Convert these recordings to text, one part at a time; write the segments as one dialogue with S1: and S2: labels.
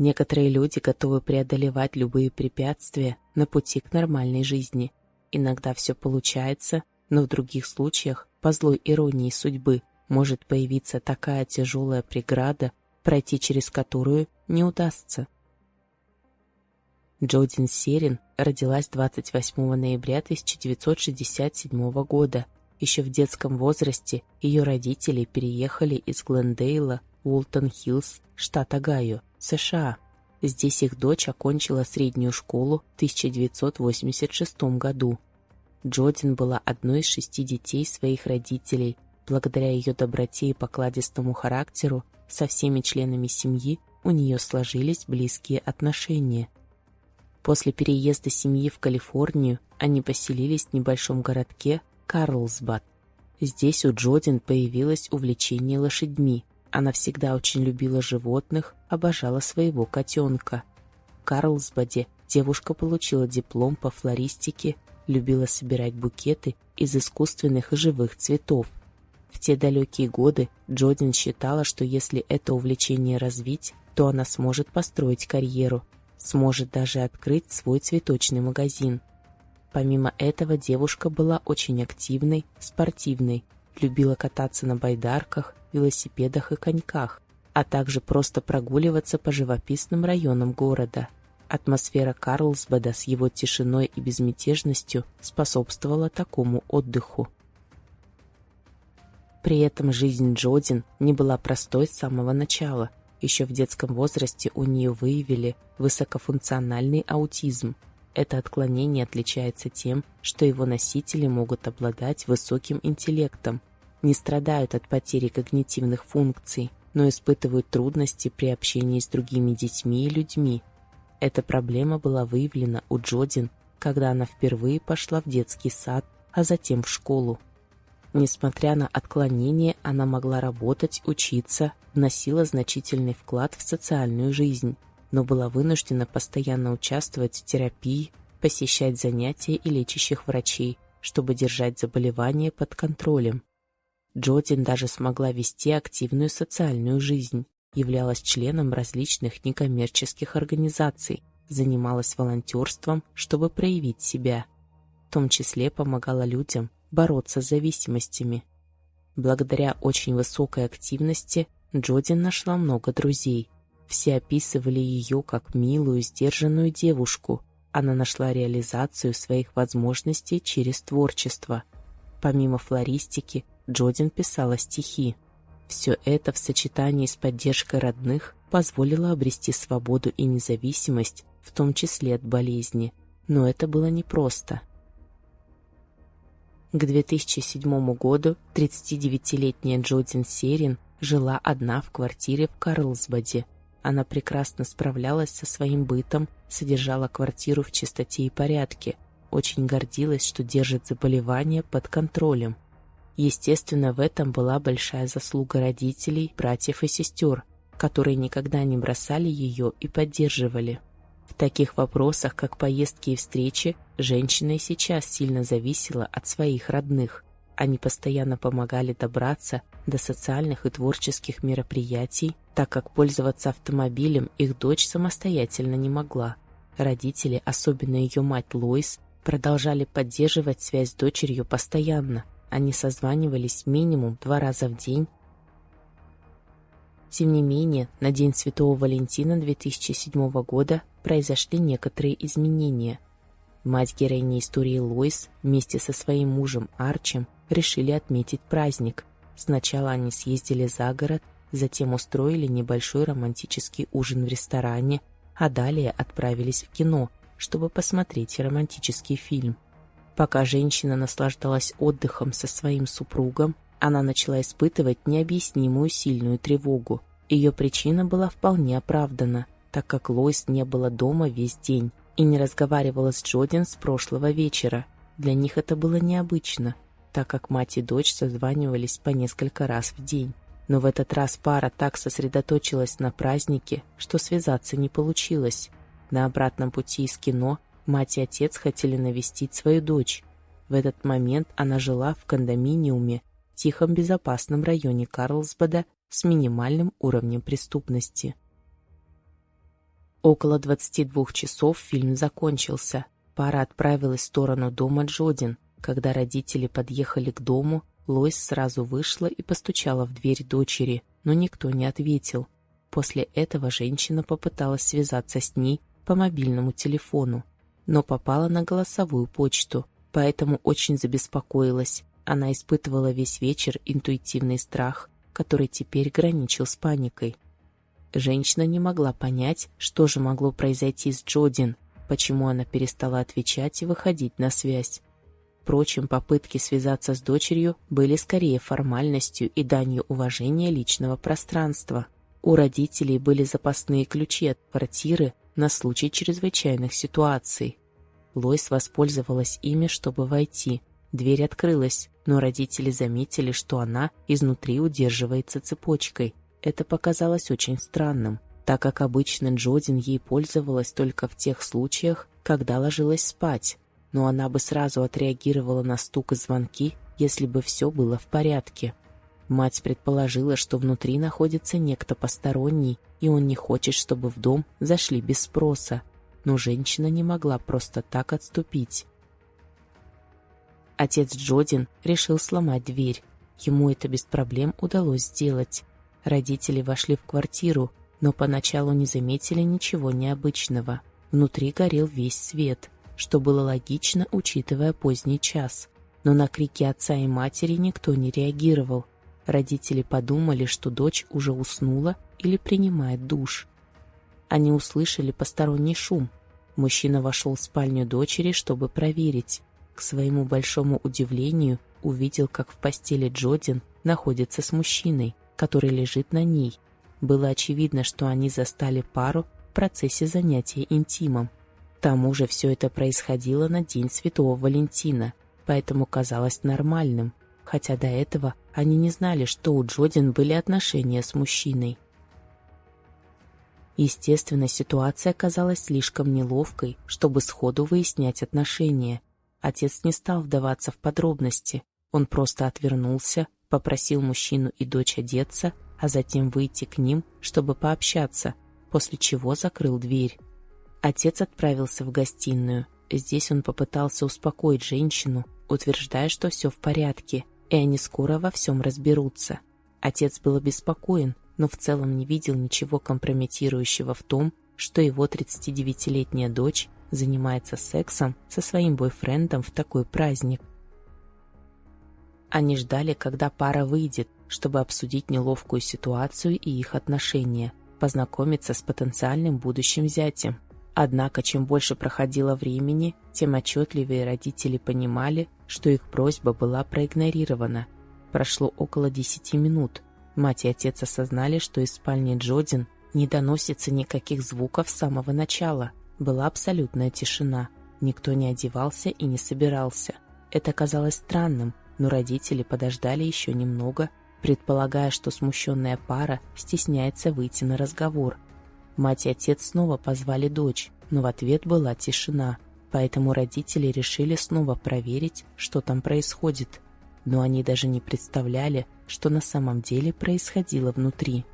S1: Некоторые люди готовы преодолевать любые препятствия на пути к нормальной жизни. Иногда все получается, но в других случаях, по злой иронии судьбы, может появиться такая тяжелая преграда, пройти через которую не удастся. Джодин Серин родилась 28 ноября 1967 года. Еще в детском возрасте ее родители переехали из Глендейла в Уолтон-Хиллз, штат Огайо, США. Здесь их дочь окончила среднюю школу в 1986 году. Джодин была одной из шести детей своих родителей. Благодаря ее доброте и покладистому характеру со всеми членами семьи у нее сложились близкие отношения. После переезда семьи в Калифорнию они поселились в небольшом городке Карлсбад. Здесь у Джодин появилось увлечение лошадьми, она всегда очень любила животных, обожала своего котенка. В Карлсбаде девушка получила диплом по флористике, любила собирать букеты из искусственных и живых цветов. В те далекие годы Джодин считала, что если это увлечение развить, то она сможет построить карьеру, сможет даже открыть свой цветочный магазин. Помимо этого девушка была очень активной, спортивной, любила кататься на байдарках, велосипедах и коньках, а также просто прогуливаться по живописным районам города. Атмосфера Карлсбада с его тишиной и безмятежностью способствовала такому отдыху. При этом жизнь Джодин не была простой с самого начала. Еще в детском возрасте у нее выявили высокофункциональный аутизм. Это отклонение отличается тем, что его носители могут обладать высоким интеллектом, не страдают от потери когнитивных функций, но испытывают трудности при общении с другими детьми и людьми. Эта проблема была выявлена у Джодин, когда она впервые пошла в детский сад, а затем в школу. Несмотря на отклонение, она могла работать, учиться, вносила значительный вклад в социальную жизнь, но была вынуждена постоянно участвовать в терапии, посещать занятия и лечащих врачей, чтобы держать заболевание под контролем. Джодин даже смогла вести активную социальную жизнь, являлась членом различных некоммерческих организаций, занималась волонтерством, чтобы проявить себя. В том числе помогала людям бороться с зависимостями. Благодаря очень высокой активности Джодин нашла много друзей. Все описывали ее как милую, сдержанную девушку. Она нашла реализацию своих возможностей через творчество. Помимо флористики, Джодин писала стихи. Все это в сочетании с поддержкой родных позволило обрести свободу и независимость, в том числе от болезни. Но это было непросто. К 2007 году 39-летняя Джодин Серин жила одна в квартире в Карлсбаде. Она прекрасно справлялась со своим бытом, содержала квартиру в чистоте и порядке, очень гордилась, что держит заболевание под контролем. Естественно, в этом была большая заслуга родителей, братьев и сестер, которые никогда не бросали ее и поддерживали. В таких вопросах, как поездки и встречи, женщина и сейчас сильно зависела от своих родных. Они постоянно помогали добраться до социальных и творческих мероприятий, так как пользоваться автомобилем их дочь самостоятельно не могла. Родители, особенно ее мать Лоис, продолжали поддерживать связь с дочерью постоянно, они созванивались минимум два раза в день. Тем не менее, на День Святого Валентина 2007 года произошли некоторые изменения. Мать героини истории Лойс вместе со своим мужем Арчем решили отметить праздник. Сначала они съездили за город, затем устроили небольшой романтический ужин в ресторане, а далее отправились в кино, чтобы посмотреть романтический фильм. Пока женщина наслаждалась отдыхом со своим супругом, она начала испытывать необъяснимую сильную тревогу. Ее причина была вполне оправдана, так как Лойс не была дома весь день и не разговаривала с Джодин с прошлого вечера. Для них это было необычно, так как мать и дочь созванивались по несколько раз в день. Но в этот раз пара так сосредоточилась на празднике, что связаться не получилось. На обратном пути из кино Мать и отец хотели навестить свою дочь. В этот момент она жила в кондоминиуме в тихом безопасном районе Карлсбада с минимальным уровнем преступности. Около 22 часов фильм закончился. Пара отправилась в сторону дома Джодин. Когда родители подъехали к дому, Лойс сразу вышла и постучала в дверь дочери, но никто не ответил. После этого женщина попыталась связаться с ней по мобильному телефону, но попала на голосовую почту, поэтому очень забеспокоилась. Она испытывала весь вечер интуитивный страх, который теперь граничил с паникой. Женщина не могла понять, что же могло произойти с Джодин, почему она перестала отвечать и выходить на связь. Впрочем, попытки связаться с дочерью были скорее формальностью и данью уважения личного пространства. У родителей были запасные ключи от квартиры на случай чрезвычайных ситуаций. Лойс воспользовалась ими, чтобы войти. Дверь открылась, но родители заметили, что она изнутри удерживается цепочкой. Это показалось очень странным, так как обычно Джодин ей пользовалась только в тех случаях, когда ложилась спать, но она бы сразу отреагировала на стук и звонки, если бы все было в порядке. Мать предположила, что внутри находится некто посторонний, и он не хочет, чтобы в дом зашли без спроса, но женщина не могла просто так отступить. Отец Джодин решил сломать дверь. Ему это без проблем удалось сделать. Родители вошли в квартиру, но поначалу не заметили ничего необычного. Внутри горел весь свет, что было логично, учитывая поздний час. Но на крики отца и матери никто не реагировал. Родители подумали, что дочь уже уснула или принимает душ. Они услышали посторонний шум. Мужчина вошел в спальню дочери, чтобы проверить. К своему большому удивлению увидел, как в постели Джодин находится с мужчиной который лежит на ней. Было очевидно, что они застали пару в процессе занятия интимом. К тому же все это происходило на День Святого Валентина, поэтому казалось нормальным, хотя до этого они не знали, что у Джодин были отношения с мужчиной. Естественно, ситуация казалась слишком неловкой, чтобы сходу выяснять отношения. Отец не стал вдаваться в подробности, он просто отвернулся, попросил мужчину и дочь одеться, а затем выйти к ним, чтобы пообщаться, после чего закрыл дверь. Отец отправился в гостиную. Здесь он попытался успокоить женщину, утверждая, что все в порядке, и они скоро во всем разберутся. Отец был обеспокоен, но в целом не видел ничего компрометирующего в том, что его 39-летняя дочь занимается сексом со своим бойфрендом в такой праздник. Они ждали, когда пара выйдет, чтобы обсудить неловкую ситуацию и их отношения, познакомиться с потенциальным будущим зятем. Однако, чем больше проходило времени, тем отчетливее родители понимали, что их просьба была проигнорирована. Прошло около десяти минут. Мать и отец осознали, что из спальни Джодин не доносится никаких звуков с самого начала. Была абсолютная тишина. Никто не одевался и не собирался. Это казалось странным, но родители подождали еще немного, предполагая, что смущенная пара стесняется выйти на разговор. Мать и отец снова позвали дочь, но в ответ была тишина, поэтому родители решили снова проверить, что там происходит. Но они даже не представляли, что на самом деле происходило внутри.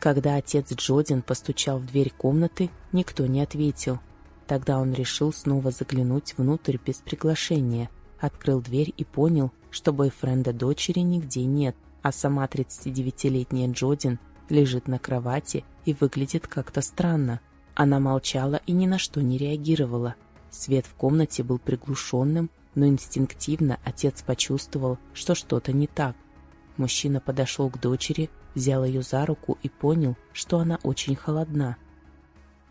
S1: Когда отец Джодин постучал в дверь комнаты, никто не ответил. Тогда он решил снова заглянуть внутрь без приглашения – Открыл дверь и понял, что бойфренда дочери нигде нет, а сама 39-летняя Джодин лежит на кровати и выглядит как-то странно. Она молчала и ни на что не реагировала. Свет в комнате был приглушенным, но инстинктивно отец почувствовал, что что-то не так. Мужчина подошел к дочери, взял ее за руку и понял, что она очень холодна.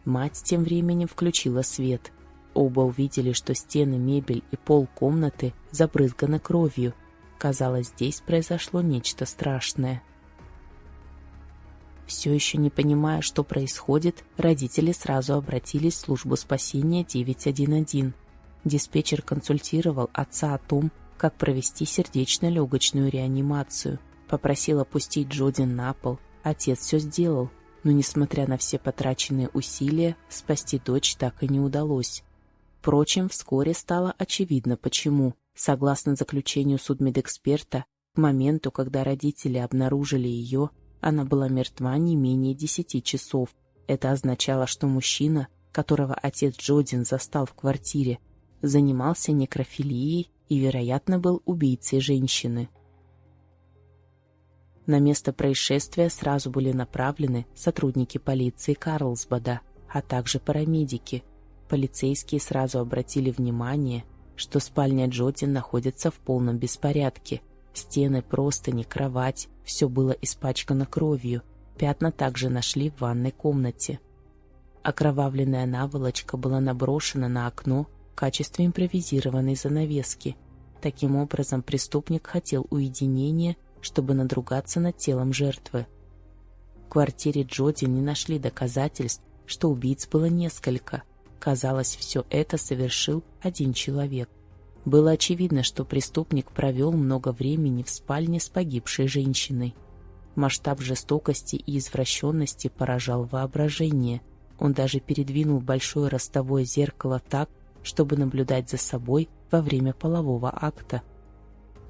S1: Мать тем временем включила свет. Оба увидели, что стены, мебель и пол комнаты забрызганы кровью. Казалось, здесь произошло нечто страшное. Все еще не понимая, что происходит, родители сразу обратились в службу спасения 911. Диспетчер консультировал отца о том, как провести сердечно-легочную реанимацию. Попросил опустить Джодин на пол. Отец все сделал, но, несмотря на все потраченные усилия, спасти дочь так и не удалось. Впрочем, вскоре стало очевидно почему. Согласно заключению судмедэксперта, к моменту, когда родители обнаружили ее, она была мертва не менее десяти часов. Это означало, что мужчина, которого отец Джодин застал в квартире, занимался некрофилией и, вероятно, был убийцей женщины. На место происшествия сразу были направлены сотрудники полиции Карлсбада, а также парамедики. Полицейские сразу обратили внимание, что спальня Джодин находится в полном беспорядке. Стены, простыни, кровать – все было испачкано кровью. Пятна также нашли в ванной комнате. Окровавленная наволочка была наброшена на окно в качестве импровизированной занавески. Таким образом, преступник хотел уединения, чтобы надругаться над телом жертвы. В квартире Джоди не нашли доказательств, что убийц было несколько. Казалось, все это совершил один человек. Было очевидно, что преступник провел много времени в спальне с погибшей женщиной. Масштаб жестокости и извращенности поражал воображение. Он даже передвинул большое ростовое зеркало так, чтобы наблюдать за собой во время полового акта.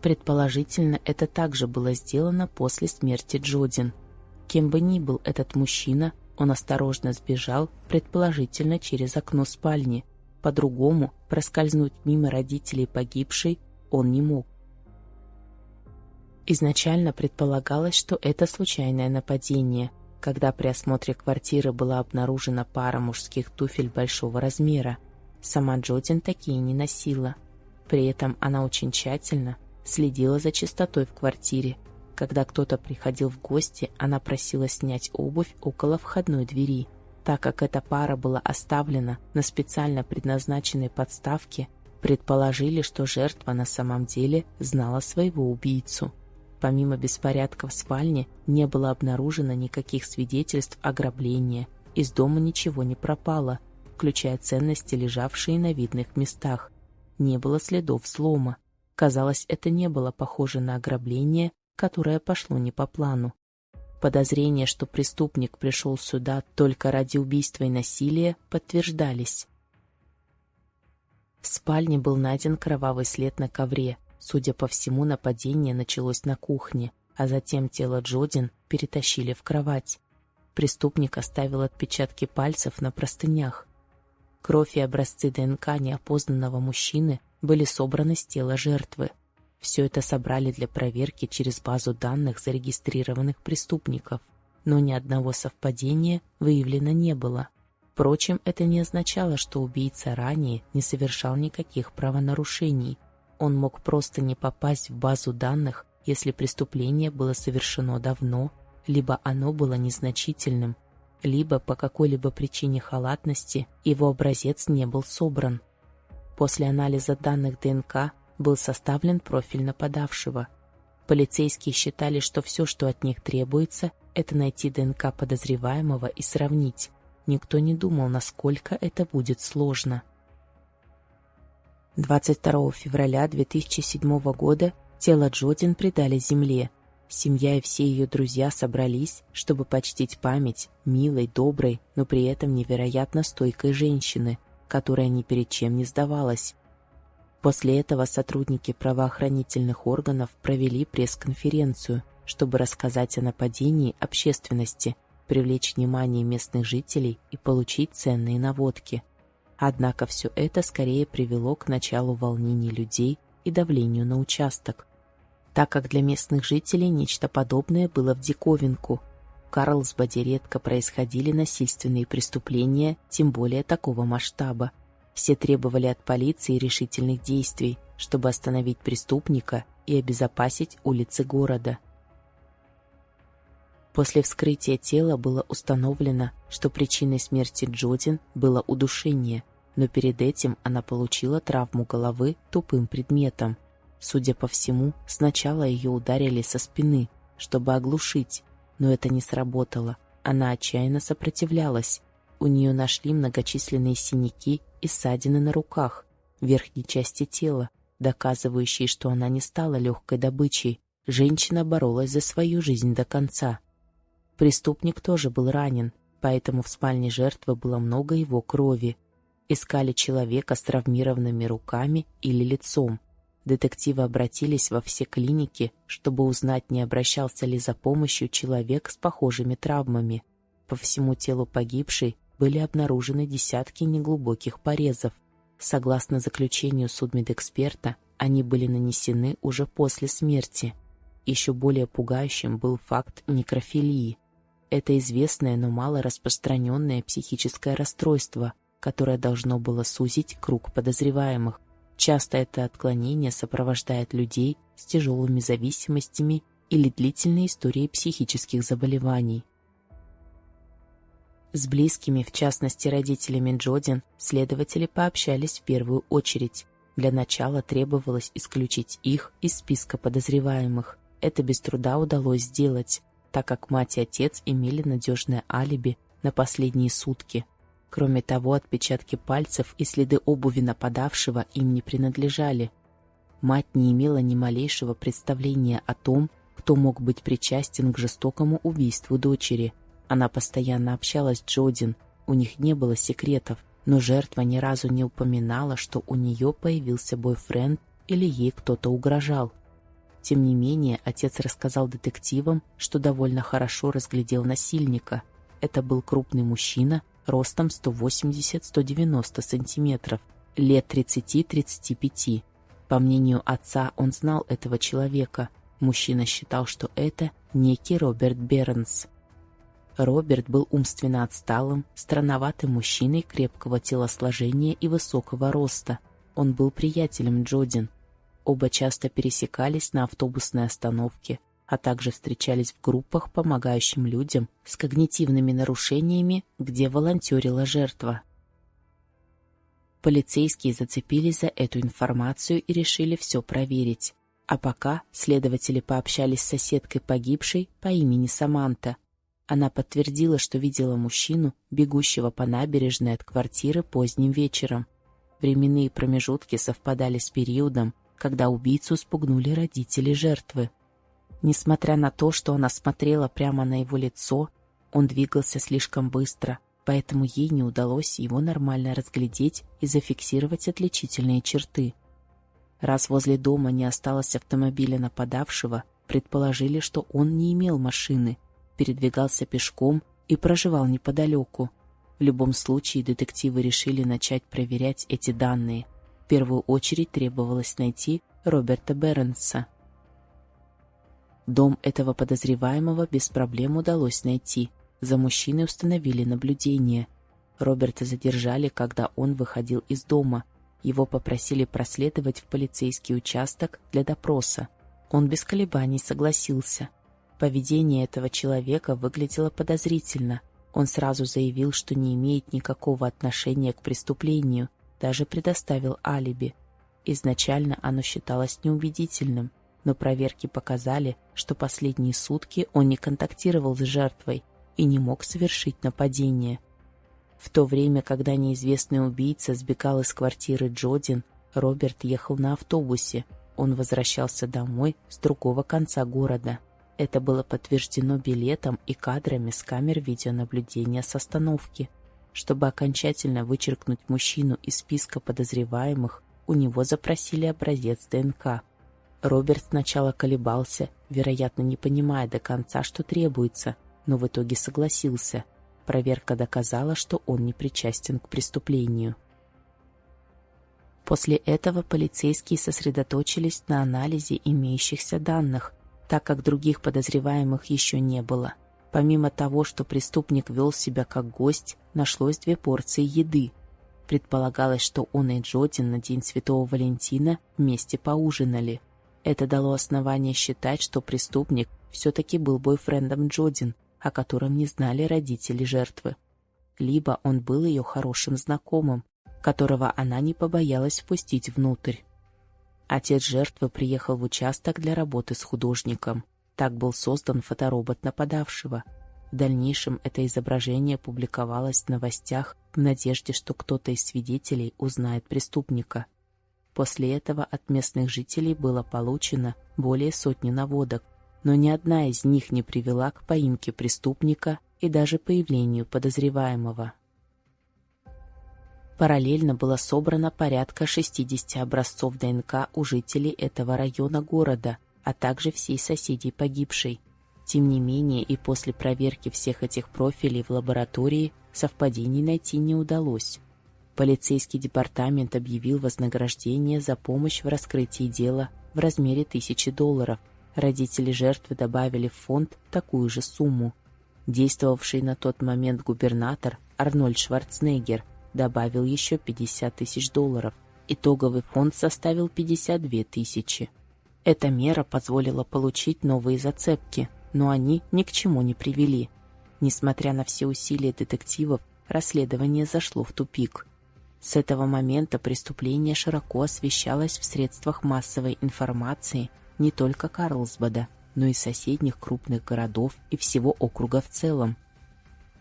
S1: Предположительно, это также было сделано после смерти Джодин. Кем бы ни был этот мужчина, он осторожно сбежал, предположительно через окно спальни. По-другому проскользнуть мимо родителей погибшей он не мог. Изначально предполагалось, что это случайное нападение, когда при осмотре квартиры была обнаружена пара мужских туфель большого размера. Сама Джодин такие не носила. При этом она очень тщательно следила за чистотой в квартире. Когда кто-то приходил в гости, она просила снять обувь около входной двери. Так как эта пара была оставлена на специально предназначенной подставке, предположили, что жертва на самом деле знала своего убийцу. Помимо беспорядка в спальне, не было обнаружено никаких свидетельств ограбления. Из дома ничего не пропало, включая ценности, лежавшие на видных местах. Не было следов слома. Казалось, это не было похоже на ограбление, которое пошло не по плану. Подозрения, что преступник пришел сюда только ради убийства и насилия, подтверждались. В спальне был найден кровавый след на ковре. Судя по всему, нападение началось на кухне, а затем тело Джодин перетащили в кровать. Преступник оставил отпечатки пальцев на простынях. Кровь и образцы ДНК неопознанного мужчины были собраны с тела жертвы. Все это собрали для проверки через базу данных зарегистрированных преступников, но ни одного совпадения выявлено не было. Впрочем, это не означало, что убийца ранее не совершал никаких правонарушений. Он мог просто не попасть в базу данных, если преступление было совершено давно, либо оно было незначительным, либо по какой-либо причине халатности его образец не был собран. После анализа данных ДНК был составлен профиль нападавшего. Полицейские считали, что все, что от них требуется, это найти ДНК подозреваемого и сравнить. Никто не думал, насколько это будет сложно. 22 февраля 2007 года тело Джодин предали земле. Семья и все ее друзья собрались, чтобы почтить память милой, доброй, но при этом невероятно стойкой женщины – которая ни перед чем не сдавалась. После этого сотрудники правоохранительных органов провели пресс-конференцию, чтобы рассказать о нападении общественности, привлечь внимание местных жителей и получить ценные наводки. Однако все это скорее привело к началу волнений людей и давлению на участок. Так как для местных жителей нечто подобное было в диковинку, в Карлсбаде редко происходили насильственные преступления, тем более такого масштаба. Все требовали от полиции решительных действий, чтобы остановить преступника и обезопасить улицы города. После вскрытия тела было установлено, что причиной смерти Джодин было удушение, но перед этим она получила травму головы тупым предметом. Судя по всему, сначала ее ударили со спины, чтобы оглушить, но это не сработало. Она отчаянно сопротивлялась. У нее нашли многочисленные синяки и ссадины на руках, верхней части тела, доказывающие, что она не стала легкой добычей. Женщина боролась за свою жизнь до конца. Преступник тоже был ранен, поэтому в спальне жертвы было много его крови. Искали человека с травмированными руками или лицом. Детективы обратились во все клиники, чтобы узнать, не обращался ли за помощью человек с похожими травмами. По всему телу погибшей были обнаружены десятки неглубоких порезов. Согласно заключению судмедэксперта, они были нанесены уже после смерти. Еще более пугающим был факт некрофилии. Это известное, но мало распространенное психическое расстройство, которое должно было сузить круг подозреваемых. Часто это отклонение сопровождает людей с тяжелыми зависимостями или длительной историей психических заболеваний. С близкими, в частности родителями Джодин, следователи пообщались в первую очередь. Для начала требовалось исключить их из списка подозреваемых. Это без труда удалось сделать, так как мать и отец имели надежное алиби на последние сутки. Кроме того, отпечатки пальцев и следы обуви нападавшего им не принадлежали. Мать не имела ни малейшего представления о том, кто мог быть причастен к жестокому убийству дочери – она постоянно общалась с Джодин, у них не было секретов, но жертва ни разу не упоминала, что у нее появился бойфренд или ей кто-то угрожал. Тем не менее, отец рассказал детективам, что довольно хорошо разглядел насильника. Это был крупный мужчина, ростом 180-190 сантиметров, лет 30-35. По мнению отца, он знал этого человека. Мужчина считал, что это некий Роберт Бернс. Роберт был умственно отсталым, странноватым мужчиной крепкого телосложения и высокого роста. Он был приятелем Джодин. Оба часто пересекались на автобусной остановке, а также встречались в группах, помогающим людям с когнитивными нарушениями, где волонтерила жертва. Полицейские зацепились за эту информацию и решили все проверить. А пока следователи пообщались с соседкой погибшей по имени Саманта – она подтвердила, что видела мужчину, бегущего по набережной от квартиры поздним вечером. Временные промежутки совпадали с периодом, когда убийцу спугнули родители жертвы. Несмотря на то, что она смотрела прямо на его лицо, он двигался слишком быстро, поэтому ей не удалось его нормально разглядеть и зафиксировать отличительные черты. Раз возле дома не осталось автомобиля нападавшего, предположили, что он не имел машины – передвигался пешком и проживал неподалеку. В любом случае детективы решили начать проверять эти данные. В первую очередь требовалось найти Роберта Бернса. Дом этого подозреваемого без проблем удалось найти. За мужчиной установили наблюдение. Роберта задержали, когда он выходил из дома. Его попросили проследовать в полицейский участок для допроса. Он без колебаний согласился. Поведение этого человека выглядело подозрительно. Он сразу заявил, что не имеет никакого отношения к преступлению, даже предоставил алиби. Изначально оно считалось неубедительным, но проверки показали, что последние сутки он не контактировал с жертвой и не мог совершить нападение. В то время, когда неизвестный убийца сбегал из квартиры Джодин, Роберт ехал на автобусе. Он возвращался домой с другого конца города. Это было подтверждено билетом и кадрами с камер видеонаблюдения с остановки. Чтобы окончательно вычеркнуть мужчину из списка подозреваемых, у него запросили образец ДНК. Роберт сначала колебался, вероятно, не понимая до конца, что требуется, но в итоге согласился. Проверка доказала, что он не причастен к преступлению. После этого полицейские сосредоточились на анализе имеющихся данных, так как других подозреваемых еще не было. Помимо того, что преступник вел себя как гость, нашлось две порции еды. Предполагалось, что он и Джодин на День Святого Валентина вместе поужинали. Это дало основание считать, что преступник все-таки был бойфрендом Джодин, о котором не знали родители жертвы. Либо он был ее хорошим знакомым, которого она не побоялась впустить внутрь. Отец жертвы приехал в участок для работы с художником. Так был создан фоторобот нападавшего. В дальнейшем это изображение публиковалось в новостях в надежде, что кто-то из свидетелей узнает преступника. После этого от местных жителей было получено более сотни наводок, но ни одна из них не привела к поимке преступника и даже появлению подозреваемого. Параллельно было собрано порядка 60 образцов ДНК у жителей этого района города, а также всей соседей погибшей. Тем не менее, и после проверки всех этих профилей в лаборатории совпадений найти не удалось. Полицейский департамент объявил вознаграждение за помощь в раскрытии дела в размере тысячи долларов. Родители жертвы добавили в фонд такую же сумму. Действовавший на тот момент губернатор Арнольд Шварценеггер добавил еще 50 тысяч долларов. Итоговый фонд составил 52 тысячи. Эта мера позволила получить новые зацепки, но они ни к чему не привели. Несмотря на все усилия детективов, расследование зашло в тупик. С этого момента преступление широко освещалось в средствах массовой информации не только Карлсбада, но и соседних крупных городов и всего округа в целом.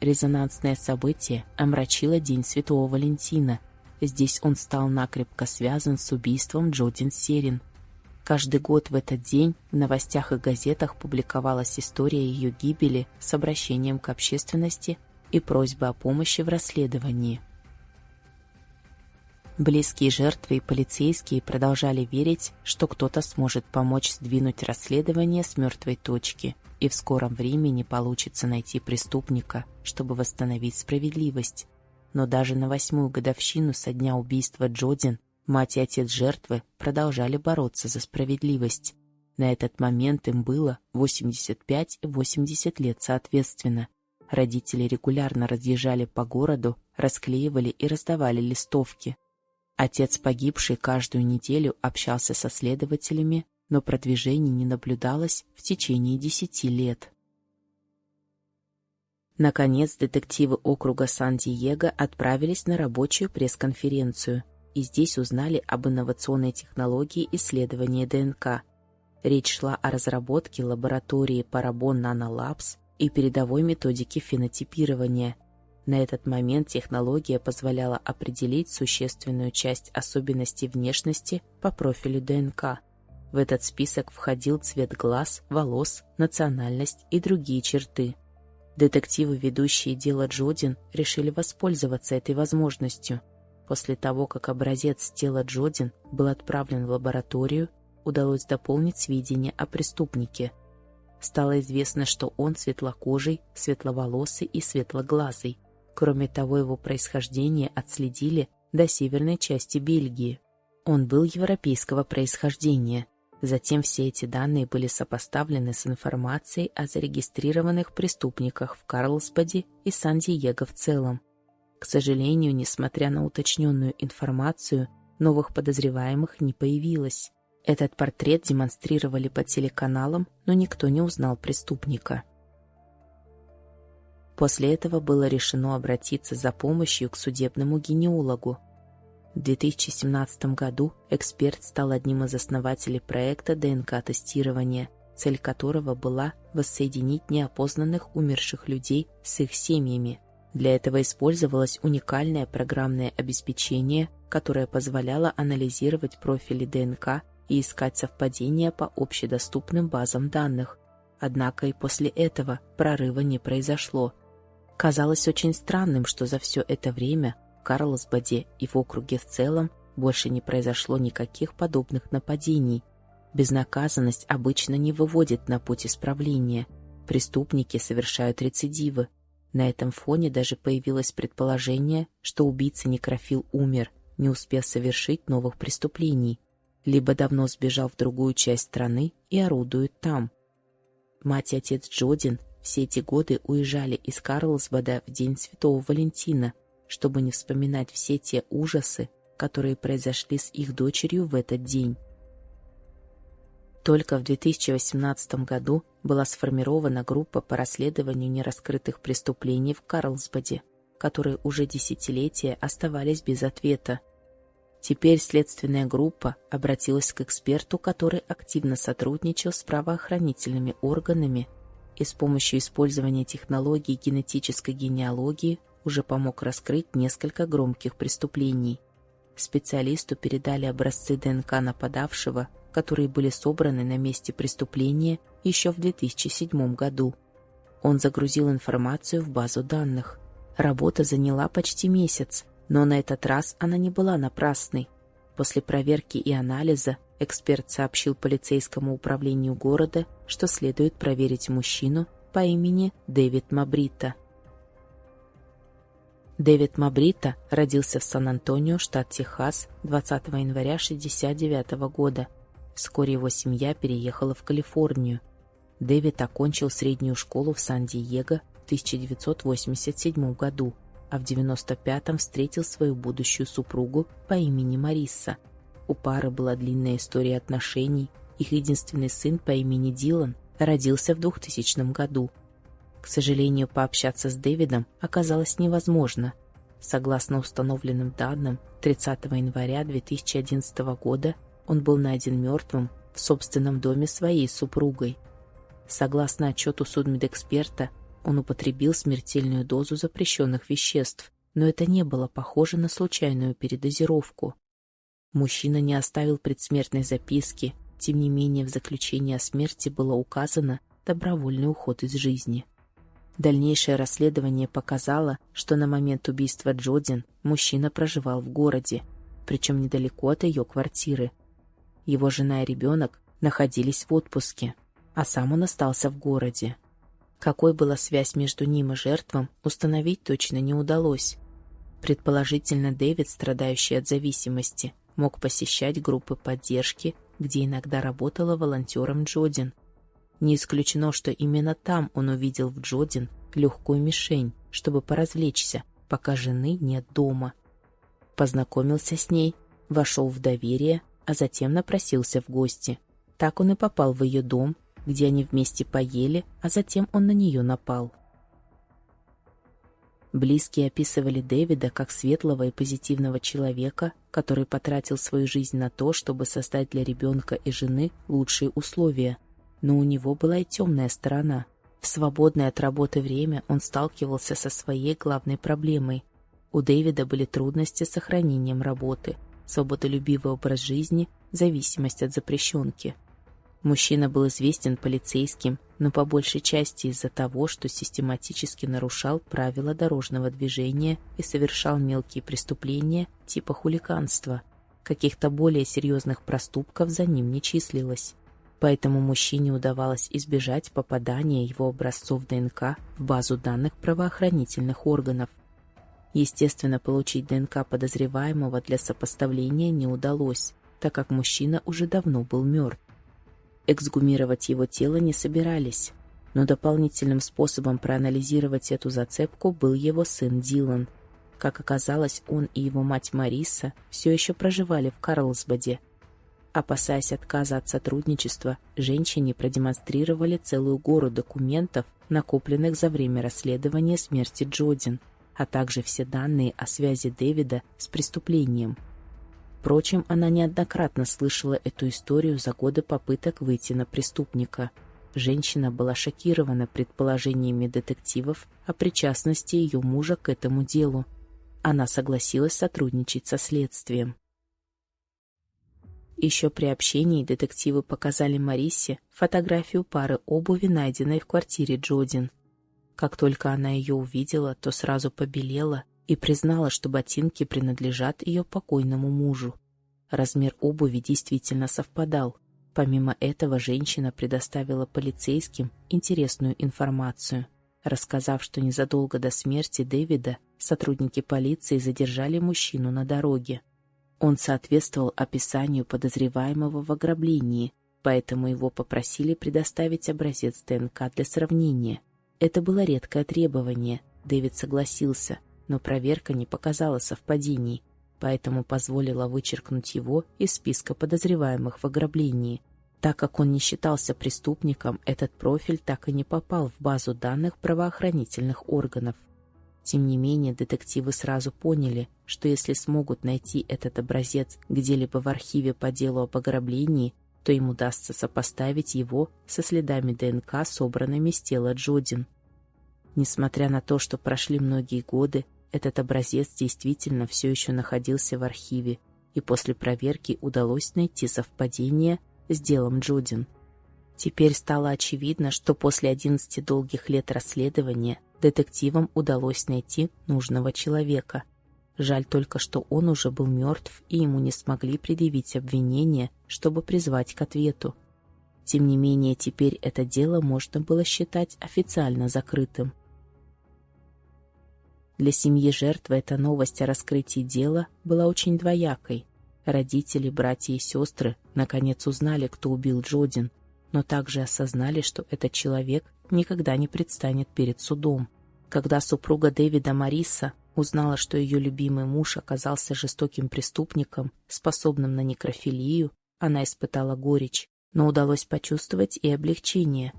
S1: Резонансное событие омрачило День Святого Валентина. Здесь он стал накрепко связан с убийством Джодин Серин. Каждый год в этот день в новостях и газетах публиковалась история ее гибели с обращением к общественности и просьбой о помощи в расследовании. Близкие жертвы и полицейские продолжали верить, что кто-то сможет помочь сдвинуть расследование с мертвой точки, и в скором времени получится найти преступника, чтобы восстановить справедливость. Но даже на восьмую годовщину со дня убийства Джодин мать и отец жертвы продолжали бороться за справедливость. На этот момент им было 85 и 80 лет соответственно. Родители регулярно разъезжали по городу, расклеивали и раздавали листовки, Отец погибший каждую неделю общался со следователями, но продвижений не наблюдалось в течение десяти лет. Наконец, детективы округа Сан-Диего отправились на рабочую пресс-конференцию и здесь узнали об инновационной технологии исследования ДНК. Речь шла о разработке лаборатории Parabon Nanolabs и передовой методике фенотипирования – на этот момент технология позволяла определить существенную часть особенностей внешности по профилю ДНК. В этот список входил цвет глаз, волос, национальность и другие черты. Детективы, ведущие дело Джодин, решили воспользоваться этой возможностью. После того, как образец тела Джодин был отправлен в лабораторию, удалось дополнить сведения о преступнике. Стало известно, что он светлокожий, светловолосый и светлоглазый. Кроме того, его происхождение отследили до северной части Бельгии. Он был европейского происхождения. Затем все эти данные были сопоставлены с информацией о зарегистрированных преступниках в Карлсбаде и Сан-Диего в целом. К сожалению, несмотря на уточненную информацию, новых подозреваемых не появилось. Этот портрет демонстрировали по телеканалам, но никто не узнал преступника. После этого было решено обратиться за помощью к судебному генеалогу. В 2017 году эксперт стал одним из основателей проекта ДНК-тестирования, цель которого была воссоединить неопознанных умерших людей с их семьями. Для этого использовалось уникальное программное обеспечение, которое позволяло анализировать профили ДНК и искать совпадения по общедоступным базам данных. Однако и после этого прорыва не произошло – Казалось очень странным, что за все это время в Карлсбаде и в округе в целом больше не произошло никаких подобных нападений. Безнаказанность обычно не выводит на путь исправления. Преступники совершают рецидивы. На этом фоне даже появилось предположение, что убийца некрофил умер, не успев совершить новых преступлений, либо давно сбежал в другую часть страны и орудует там. Мать и отец Джодин все эти годы уезжали из Карлсбада в день Святого Валентина, чтобы не вспоминать все те ужасы, которые произошли с их дочерью в этот день. Только в 2018 году была сформирована группа по расследованию нераскрытых преступлений в Карлсбаде, которые уже десятилетия оставались без ответа. Теперь следственная группа обратилась к эксперту, который активно сотрудничал с правоохранительными органами и с помощью использования технологий генетической генеалогии уже помог раскрыть несколько громких преступлений. Специалисту передали образцы ДНК нападавшего, которые были собраны на месте преступления еще в 2007 году. Он загрузил информацию в базу данных. Работа заняла почти месяц, но на этот раз она не была напрасной. После проверки и анализа эксперт сообщил полицейскому управлению города, что следует проверить мужчину по имени Дэвид Мабрита. Дэвид Мабрита родился в Сан-Антонио, штат Техас, 20 января 1969 года. Вскоре его семья переехала в Калифорнию. Дэвид окончил среднюю школу в Сан-Диего в 1987 году, а в 1995 встретил свою будущую супругу по имени Мариса. У пары была длинная история отношений. Их единственный сын по имени Дилан родился в 2000 году. К сожалению, пообщаться с Дэвидом оказалось невозможно. Согласно установленным данным, 30 января 2011 года он был найден мертвым в собственном доме своей супругой. Согласно отчету судмедэксперта, он употребил смертельную дозу запрещенных веществ, но это не было похоже на случайную передозировку. Мужчина не оставил предсмертной записки, тем не менее в заключении о смерти было указано добровольный уход из жизни. Дальнейшее расследование показало, что на момент убийства Джодин мужчина проживал в городе, причем недалеко от ее квартиры. Его жена и ребенок находились в отпуске, а сам он остался в городе. Какой была связь между ним и жертвом, установить точно не удалось. Предположительно, Дэвид, страдающий от зависимости, мог посещать группы поддержки, где иногда работала волонтером Джодин – не исключено, что именно там он увидел в Джодин легкую мишень, чтобы поразвлечься, пока жены нет дома. Познакомился с ней, вошел в доверие, а затем напросился в гости. Так он и попал в ее дом, где они вместе поели, а затем он на нее напал. Близкие описывали Дэвида как светлого и позитивного человека, который потратил свою жизнь на то, чтобы создать для ребенка и жены лучшие условия – но у него была и темная сторона. В свободное от работы время он сталкивался со своей главной проблемой. У Дэвида были трудности с сохранением работы, свободолюбивый образ жизни, зависимость от запрещенки. Мужчина был известен полицейским, но по большей части из-за того, что систематически нарушал правила дорожного движения и совершал мелкие преступления типа хулиганства. Каких-то более серьезных проступков за ним не числилось поэтому мужчине удавалось избежать попадания его образцов ДНК в базу данных правоохранительных органов. Естественно, получить ДНК подозреваемого для сопоставления не удалось, так как мужчина уже давно был мертв. Эксгумировать его тело не собирались, но дополнительным способом проанализировать эту зацепку был его сын Дилан. Как оказалось, он и его мать Мариса все еще проживали в Карлсбаде, Опасаясь отказа от сотрудничества, женщине продемонстрировали целую гору документов, накопленных за время расследования смерти Джодин, а также все данные о связи Дэвида с преступлением. Впрочем, она неоднократно слышала эту историю за годы попыток выйти на преступника. Женщина была шокирована предположениями детективов о причастности ее мужа к этому делу. Она согласилась сотрудничать со следствием. Еще при общении детективы показали Марисе фотографию пары обуви, найденной в квартире Джодин. Как только она ее увидела, то сразу побелела и признала, что ботинки принадлежат ее покойному мужу. Размер обуви действительно совпадал. Помимо этого, женщина предоставила полицейским интересную информацию, рассказав, что незадолго до смерти Дэвида сотрудники полиции задержали мужчину на дороге. Он соответствовал описанию подозреваемого в ограблении, поэтому его попросили предоставить образец ДНК для сравнения. Это было редкое требование, Дэвид согласился, но проверка не показала совпадений, поэтому позволила вычеркнуть его из списка подозреваемых в ограблении. Так как он не считался преступником, этот профиль так и не попал в базу данных правоохранительных органов. Тем не менее, детективы сразу поняли, что если смогут найти этот образец где-либо в архиве по делу об ограблении, то им удастся сопоставить его со следами ДНК, собранными с тела Джодин. Несмотря на то, что прошли многие годы, этот образец действительно все еще находился в архиве, и после проверки удалось найти совпадение с делом Джодин. Теперь стало очевидно, что после 11 долгих лет расследования детективам удалось найти нужного человека. Жаль только, что он уже был мертв, и ему не смогли предъявить обвинение, чтобы призвать к ответу. Тем не менее, теперь это дело можно было считать официально закрытым. Для семьи жертвы эта новость о раскрытии дела была очень двоякой. Родители, братья и сестры наконец узнали, кто убил Джодин, но также осознали, что этот человек никогда не предстанет перед судом. Когда супруга Дэвида Мариса узнала, что ее любимый муж оказался жестоким преступником, способным на некрофилию, она испытала горечь, но удалось почувствовать и облегчение.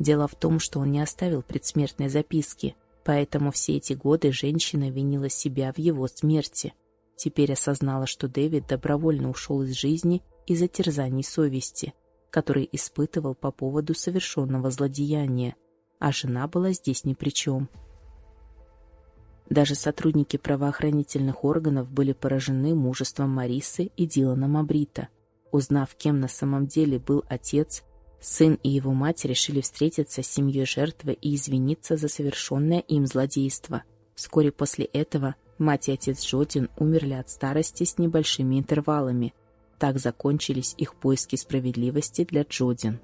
S1: Дело в том, что он не оставил предсмертной записки, поэтому все эти годы женщина винила себя в его смерти. Теперь осознала, что Дэвид добровольно ушел из жизни из-за терзаний совести, которые испытывал по поводу совершенного злодеяния, а жена была здесь ни при чем. Даже сотрудники правоохранительных органов были поражены мужеством Марисы и Дилана Мабрита. Узнав, кем на самом деле был отец, сын и его мать решили встретиться с семьей жертвы и извиниться за совершенное им злодейство. Вскоре после этого мать и отец Джотин умерли от старости с небольшими интервалами. Так закончились их поиски справедливости для Джодин.